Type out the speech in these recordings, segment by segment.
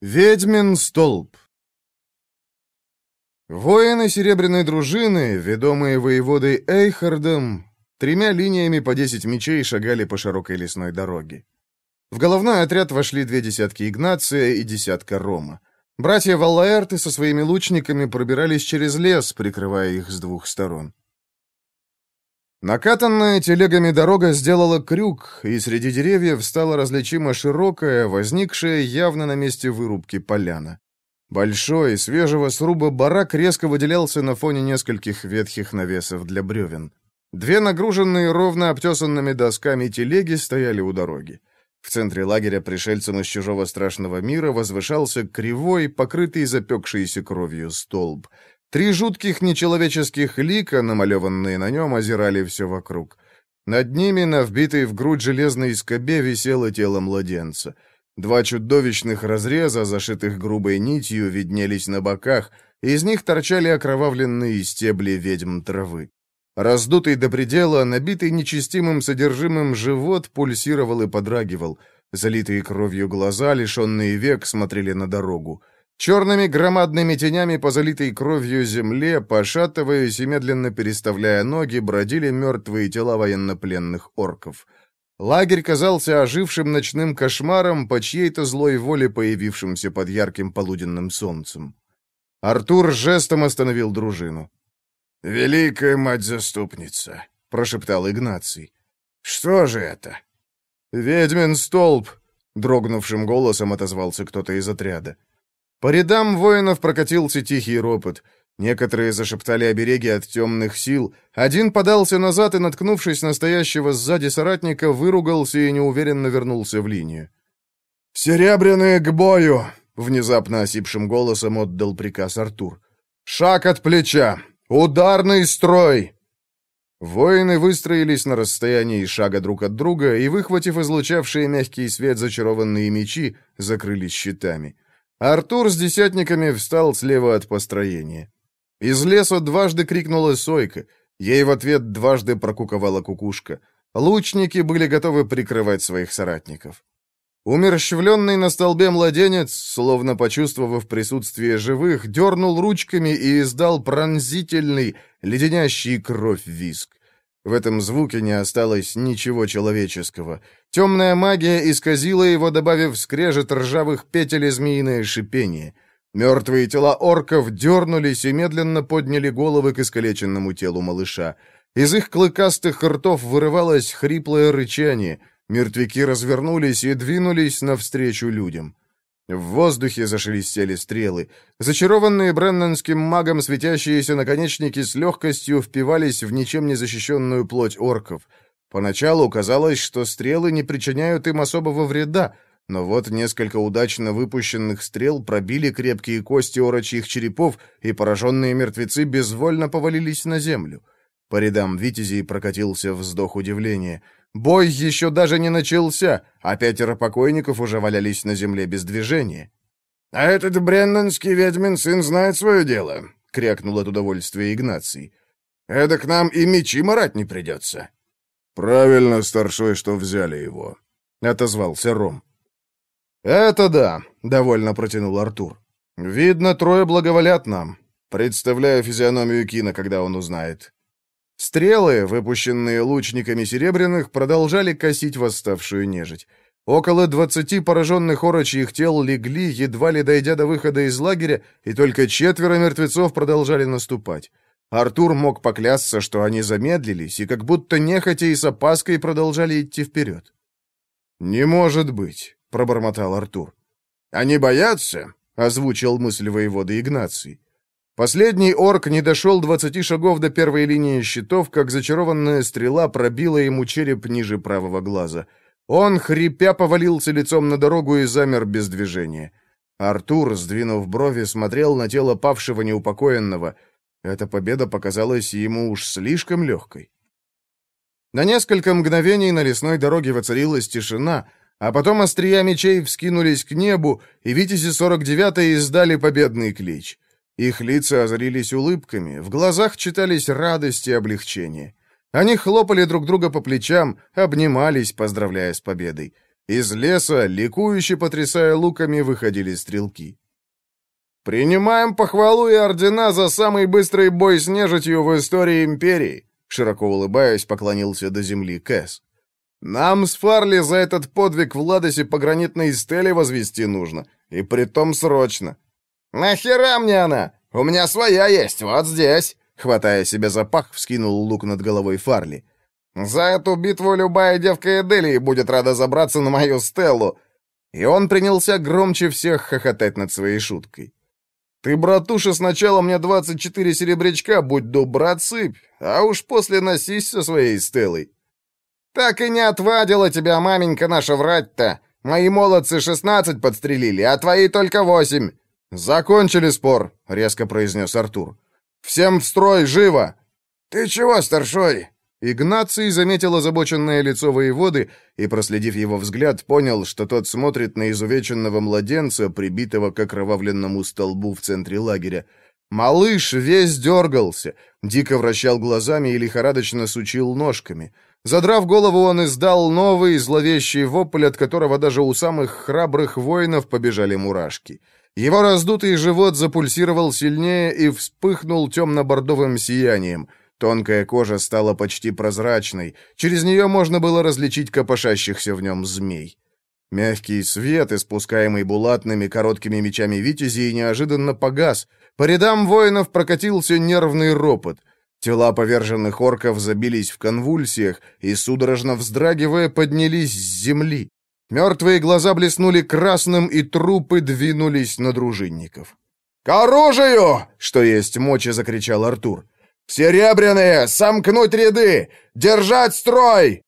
Ведьмин столб Воины Серебряной дружины, ведомые воеводой Эйхардом, тремя линиями по десять мечей шагали по широкой лесной дороге. В головной отряд вошли две десятки Игнация и десятка Рома. Братья Валлаэрты со своими лучниками пробирались через лес, прикрывая их с двух сторон. Накатанная телегами дорога сделала крюк, и среди деревьев стала различима широкая, возникшая явно на месте вырубки поляна. Большой, свежего сруба барак резко выделялся на фоне нескольких ветхих навесов для бревен. Две нагруженные ровно обтесанными досками телеги стояли у дороги. В центре лагеря пришельцам из чужого страшного мира возвышался кривой, покрытый запекшейся кровью столб — Три жутких нечеловеческих лика, намалеванные на нем, озирали все вокруг. Над ними, на вбитой в грудь железной скобе, висело тело младенца. Два чудовищных разреза, зашитых грубой нитью, виднелись на боках, из них торчали окровавленные стебли ведьм травы. Раздутый до предела, набитый нечестимым содержимым живот пульсировал и подрагивал. Залитые кровью глаза, лишенные век, смотрели на дорогу. Черными громадными тенями по залитой кровью земле, пошатываясь и медленно переставляя ноги, бродили мертвые тела военнопленных орков. Лагерь казался ожившим ночным кошмаром по чьей-то злой воле, появившимся под ярким полуденным солнцем. Артур жестом остановил дружину. «Великая мать-заступница», — прошептал Игнаций. «Что же это?» «Ведьмин столб», — дрогнувшим голосом отозвался кто-то из отряда. По рядам воинов прокатился тихий ропот. Некоторые зашептали обереги от темных сил. Один подался назад и, наткнувшись на стоящего сзади соратника, выругался и неуверенно вернулся в линию. «Серебряные к бою!» — внезапно осипшим голосом отдал приказ Артур. «Шаг от плеча! Ударный строй!» Воины выстроились на расстоянии шага друг от друга и, выхватив излучавшие мягкий свет зачарованные мечи, закрылись щитами. Артур с десятниками встал слева от построения. Из леса дважды крикнула сойка. Ей в ответ дважды прокуковала кукушка. Лучники были готовы прикрывать своих соратников. Умерщвленный на столбе младенец, словно почувствовав присутствие живых, дернул ручками и издал пронзительный, леденящий кровь виск. В этом звуке не осталось ничего человеческого. Темная магия исказила его, добавив скрежет ржавых петель и змеиное шипение. Мертвые тела орков дернулись и медленно подняли головы к искалеченному телу малыша. Из их клыкастых ртов вырывалось хриплое рычание. Мертвяки развернулись и двинулись навстречу людям. В воздухе зашелестели стрелы. Зачарованные бреннанским магом светящиеся наконечники с легкостью впивались в ничем не защищенную плоть орков. Поначалу казалось, что стрелы не причиняют им особого вреда, но вот несколько удачно выпущенных стрел пробили крепкие кости орочьих черепов, и пораженные мертвецы безвольно повалились на землю. По рядам витязей прокатился вздох удивления — Бой еще даже не начался, а пятеро покойников уже валялись на земле без движения. «А этот бреннанский ведьмин сын знает свое дело», — крякнул от удовольствия Игнаций. «Это к нам и мечи марать не придется». «Правильно, старшой, что взяли его», — отозвался Ром. «Это да», — довольно протянул Артур. «Видно, трое благоволят нам. Представляю физиономию Кина, когда он узнает. Стрелы, выпущенные лучниками серебряных, продолжали косить восставшую нежить. Около двадцати пораженных орочьих тел легли, едва ли дойдя до выхода из лагеря, и только четверо мертвецов продолжали наступать. Артур мог поклясться, что они замедлились, и как будто нехотя и с опаской продолжали идти вперед. «Не может быть», — пробормотал Артур. «Они боятся?» — озвучил мысль воевода Игнаций. Последний орк не дошел двадцати шагов до первой линии щитов, как зачарованная стрела пробила ему череп ниже правого глаза. Он, хрипя, повалился лицом на дорогу и замер без движения. Артур, сдвинув брови, смотрел на тело павшего неупокоенного. Эта победа показалась ему уж слишком легкой. На несколько мгновений на лесной дороге воцарилась тишина, а потом острия мечей вскинулись к небу, и витязи 49-й издали победный клич — их лица озарились улыбками, в глазах читались радость и облегчение. Они хлопали друг друга по плечам, обнимались, поздравляя с победой. Из леса, ликующе потрясая луками, выходили стрелки. «Принимаем похвалу и ордена за самый быстрый бой с нежитью в истории Империи», широко улыбаясь, поклонился до земли Кэс. «Нам с Фарли за этот подвиг в Ладосе по гранитной стеле возвести нужно, и притом срочно». «Нахера мне она? У меня своя есть, вот здесь!» Хватая себя за пах, вскинул лук над головой Фарли. «За эту битву любая девка Эделии будет рада забраться на мою стелу!» И он принялся громче всех хохотать над своей шуткой. «Ты, братуша, сначала мне 24 серебрячка, будь добра, отсыпь, а уж после носись со своей стелой». «Так и не отвадила тебя, маменька наша, врать-то! Мои молодцы 16 подстрелили, а твои только 8!» «Закончили спор», — резко произнес Артур. «Всем в строй, живо!» «Ты чего, старшой?» Игнаций заметил озабоченное лицо воеводы и, проследив его взгляд, понял, что тот смотрит на изувеченного младенца, прибитого к окровавленному столбу в центре лагеря. Малыш весь дергался, дико вращал глазами и лихорадочно сучил ножками. Задрав голову, он издал новый зловещий вопль, от которого даже у самых храбрых воинов побежали мурашки. Его раздутый живот запульсировал сильнее и вспыхнул темно-бордовым сиянием. Тонкая кожа стала почти прозрачной, через нее можно было различить копошащихся в нем змей. Мягкий свет, испускаемый булатными короткими мечами витязей, неожиданно погас. По рядам воинов прокатился нервный ропот. Тела поверженных орков забились в конвульсиях и, судорожно вздрагивая, поднялись с земли. Мертвые глаза блеснули красным, и трупы двинулись на дружинников. «К оружию!» — что есть мочи, закричал Артур. «Серебряные! Сомкнуть ряды! Держать строй!»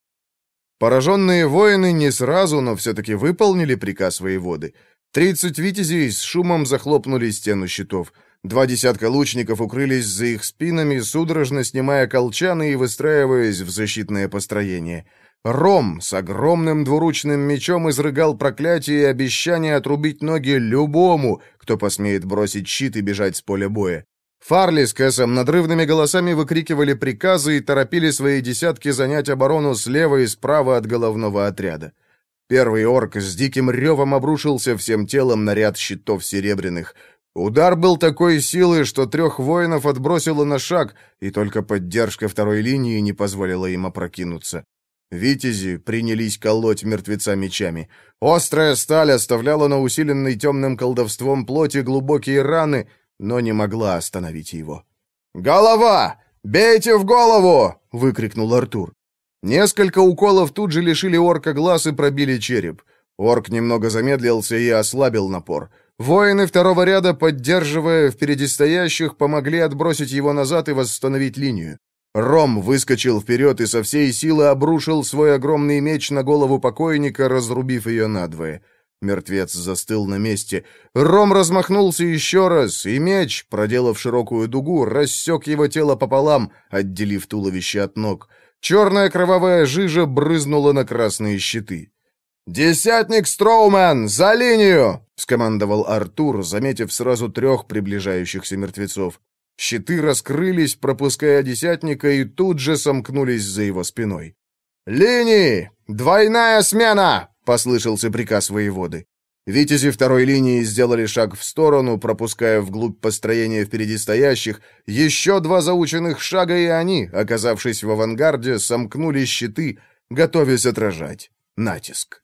Пораженные воины не сразу, но все-таки выполнили приказ воеводы. Тридцать витязей с шумом захлопнули стену щитов. Два десятка лучников укрылись за их спинами, судорожно снимая колчаны и выстраиваясь в защитное построение. Ром с огромным двуручным мечом изрыгал проклятие и обещание отрубить ноги любому, кто посмеет бросить щит и бежать с поля боя. Фарли с Кэсом надрывными голосами выкрикивали приказы и торопили свои десятки занять оборону слева и справа от головного отряда. Первый орк с диким ревом обрушился всем телом на ряд щитов серебряных. Удар был такой силы, что трех воинов отбросило на шаг, и только поддержка второй линии не позволила им опрокинуться. Витязи принялись колоть мертвеца мечами. Острая сталь оставляла на усиленной темным колдовством плоти глубокие раны — но не могла остановить его. «Голова! Бейте в голову!» — выкрикнул Артур. Несколько уколов тут же лишили орка глаз и пробили череп. Орк немного замедлился и ослабил напор. Воины второго ряда, поддерживая впереди стоящих, помогли отбросить его назад и восстановить линию. Ром выскочил вперед и со всей силы обрушил свой огромный меч на голову покойника, разрубив ее надвое. Мертвец застыл на месте. Ром размахнулся еще раз, и меч, проделав широкую дугу, рассек его тело пополам, отделив туловище от ног. Черная кровавая жижа брызнула на красные щиты. «Десятник Строумен, за линию!» — скомандовал Артур, заметив сразу трех приближающихся мертвецов. Щиты раскрылись, пропуская десятника, и тут же сомкнулись за его спиной. «Линии! Двойная смена! — послышался приказ воеводы. Витязи второй линии сделали шаг в сторону, пропуская вглубь построения впереди стоящих. Еще два заученных шага, и они, оказавшись в авангарде, сомкнули щиты, готовясь отражать натиск.